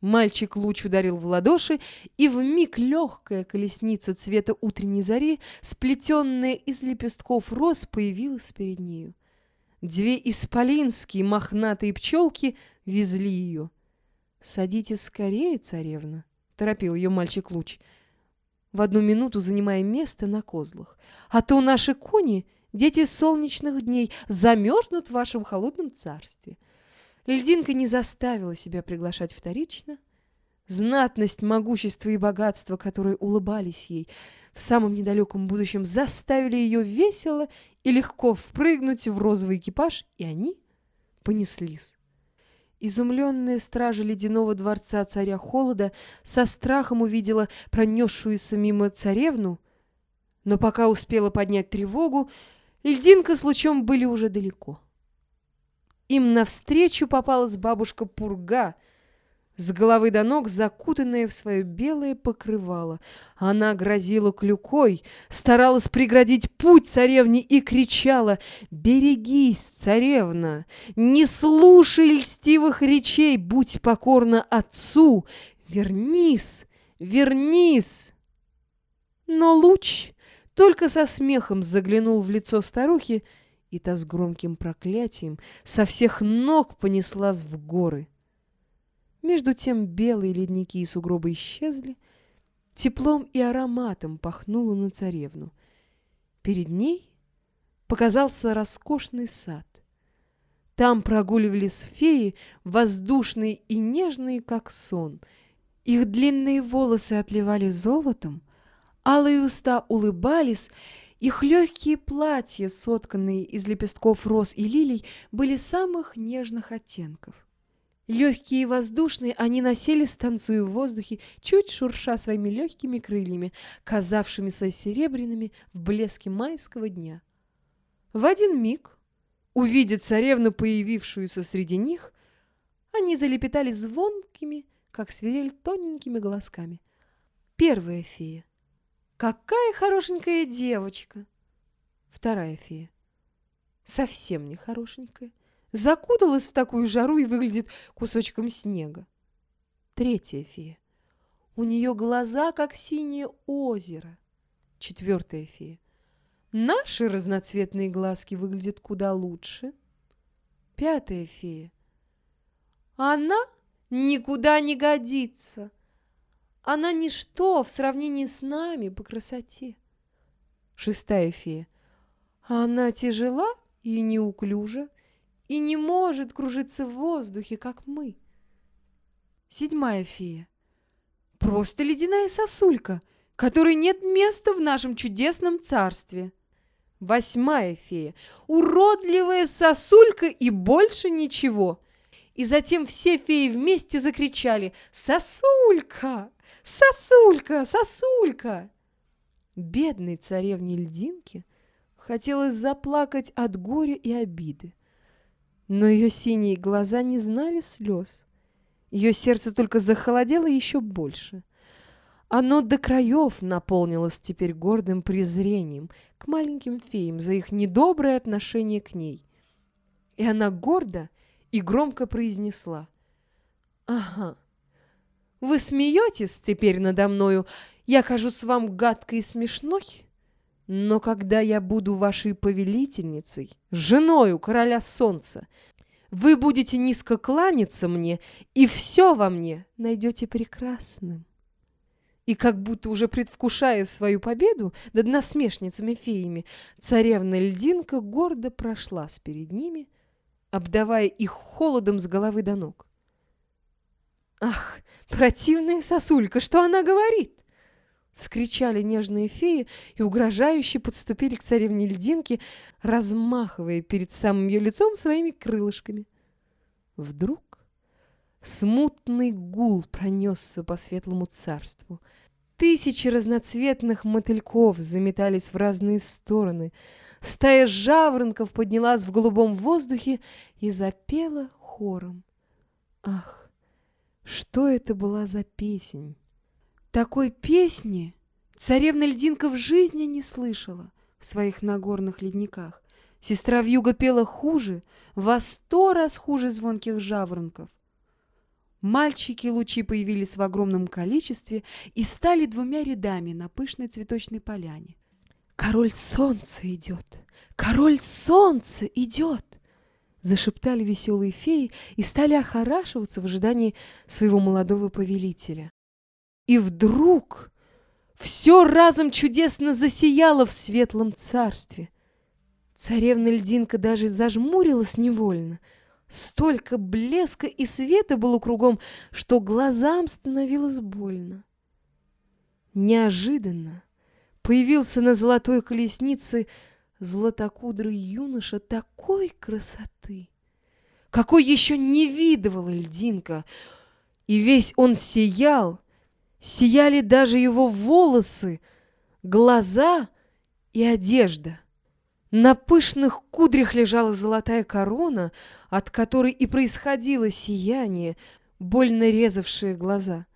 Мальчик луч ударил в ладоши, и в миг легкая колесница цвета утренней зари, сплетенная из лепестков роз, появилась перед нею. Две исполинские мохнатые пчелки везли ее. «Садитесь скорее, царевна», — торопил ее мальчик луч, в одну минуту занимая место на козлах. «А то наши кони, дети солнечных дней, замерзнут в вашем холодном царстве». Льдинка не заставила себя приглашать вторично. Знатность, могущество и богатство, которые улыбались ей в самом недалеком будущем, заставили ее весело и легко впрыгнуть в розовый экипаж, и они понеслись. Изумленная стража ледяного дворца царя Холода со страхом увидела пронесшуюся мимо царевну, но пока успела поднять тревогу, льдинка с лучом были уже далеко. Им навстречу попалась бабушка Пурга, с головы до ног закутанная в свое белое покрывало. Она грозила клюкой, старалась преградить путь царевне и кричала «Берегись, царевна! Не слушай льстивых речей, будь покорна отцу! Вернись, вернись!» Но луч только со смехом заглянул в лицо старухи и та с громким проклятием со всех ног понеслась в горы. Между тем белые ледники и сугробы исчезли, теплом и ароматом пахнуло на царевну. Перед ней показался роскошный сад. Там прогуливались феи, воздушные и нежные, как сон. Их длинные волосы отливали золотом, алые уста улыбались, их легкие платья, сотканные из лепестков роз и лилий, были самых нежных оттенков. Легкие и воздушные они носили, станцуя в воздухе, чуть шурша своими легкими крыльями, казавшимися серебряными в блеске майского дня. В один миг, увидя царевну, появившуюся среди них, они залепетали звонкими, как свирель, тоненькими глазками. Первая фея Какая хорошенькая девочка! Вторая фея. Совсем не хорошенькая. Закуталась в такую жару и выглядит кусочком снега. Третья фея. У нее глаза, как синее озеро. Четвертая фея. Наши разноцветные глазки выглядят куда лучше. Пятая фея. Она никуда не годится. Она ничто в сравнении с нами по красоте. Шестая фея. Она тяжела и неуклюжа, и не может кружиться в воздухе, как мы. Седьмая фея. Просто ледяная сосулька, которой нет места в нашем чудесном царстве. Восьмая фея. Уродливая сосулька и больше ничего. И затем все феи вместе закричали «Сосулька! Сосулька! Сосулька!» Бедной царевне льдинки хотелось заплакать от горя и обиды. Но ее синие глаза не знали слез. Ее сердце только захолодело еще больше. Оно до краев наполнилось теперь гордым презрением к маленьким феям за их недоброе отношение к ней. И она гордо и громко произнесла. «Ага, вы смеетесь теперь надо мною? Я кажусь вам гадкой и смешной? Но когда я буду вашей повелительницей, женою короля солнца, вы будете низко кланяться мне, и все во мне найдете прекрасным. И как будто уже предвкушая свою победу над насмешницами-феями, царевна-льдинка гордо прошлась перед ними, обдавая их холодом с головы до ног. «Ах, противная сосулька, что она говорит?» Вскричали нежные феи и угрожающе подступили к царевне льдинки, размахивая перед самым ее лицом своими крылышками. Вдруг смутный гул пронесся по светлому царству. Тысячи разноцветных мотыльков заметались в разные стороны. Стая жаворонков поднялась в голубом воздухе и запела хором. Ах! Что это была за песнь? Такой песни царевна Льдинка в жизни не слышала в своих нагорных ледниках. Сестра Вьюга пела хуже, во сто раз хуже звонких жаворонков. Мальчики лучи появились в огромном количестве и стали двумя рядами на пышной цветочной поляне. «Король солнца идет! Король солнца идет!» Зашептали веселые феи и стали охорашиваться в ожидании своего молодого повелителя. И вдруг все разом чудесно засияло в светлом царстве. Царевна Льдинка даже зажмурилась невольно. Столько блеска и света было кругом, что глазам становилось больно. Неожиданно появился на золотой колеснице златокудрый юноша такой красоты, какой еще не видывала льдинка, и весь он сиял, сияли даже его волосы, глаза и одежда. На пышных кудрях лежала золотая корона, от которой и происходило сияние, больно резавшее глаза.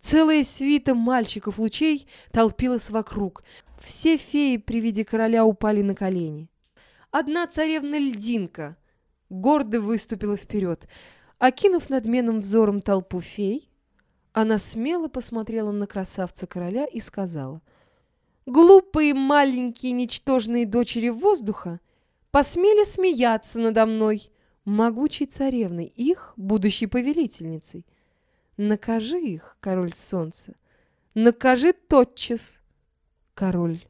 Целая свита мальчиков-лучей толпилась вокруг. Все феи при виде короля упали на колени. Одна царевна-льдинка гордо выступила вперед. Окинув надменным взором толпу фей, она смело посмотрела на красавца-короля и сказала, «Глупые маленькие ничтожные дочери воздуха посмели смеяться надо мной, могучей царевной, их будущей повелительницей. Накажи их, король солнца, накажи тотчас. Король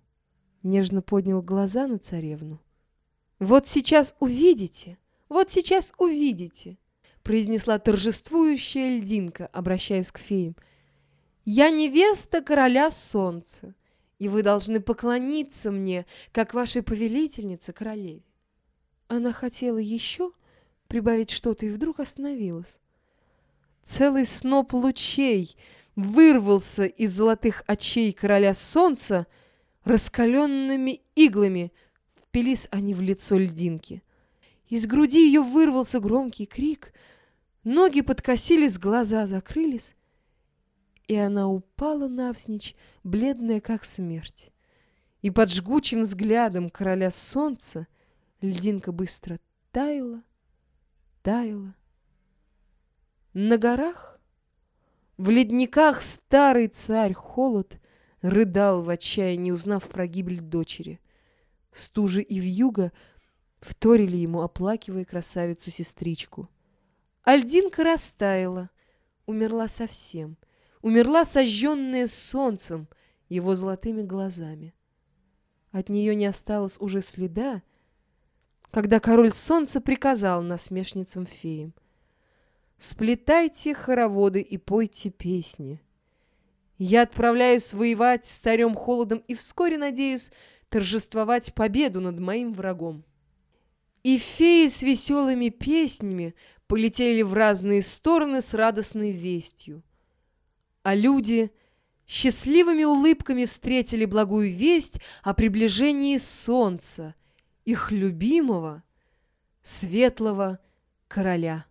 нежно поднял глаза на царевну. Вот сейчас увидите, вот сейчас увидите, произнесла торжествующая льдинка, обращаясь к феям. Я невеста короля солнца, и вы должны поклониться мне, как вашей повелительнице королеве. Она хотела еще прибавить что-то и вдруг остановилась. Целый сноп лучей вырвался из золотых очей короля солнца, раскаленными иглами впились они в лицо льдинки. Из груди ее вырвался громкий крик, ноги подкосились, глаза закрылись, и она упала навзничь, бледная как смерть. И под жгучим взглядом короля солнца льдинка быстро таяла, таяла, на горах, в ледниках старый царь Холод рыдал в отчаянии, узнав про гибель дочери. Стужи и вьюга вторили ему, оплакивая красавицу-сестричку. Альдинка растаяла, умерла совсем, умерла сожженная солнцем его золотыми глазами. От нее не осталось уже следа, когда король солнца приказал насмешницам-феям — Сплетайте хороводы и пойте песни. Я отправляюсь воевать с царем холодом и вскоре надеюсь торжествовать победу над моим врагом. И феи с веселыми песнями полетели в разные стороны с радостной вестью. А люди счастливыми улыбками встретили благую весть о приближении солнца, их любимого, светлого короля.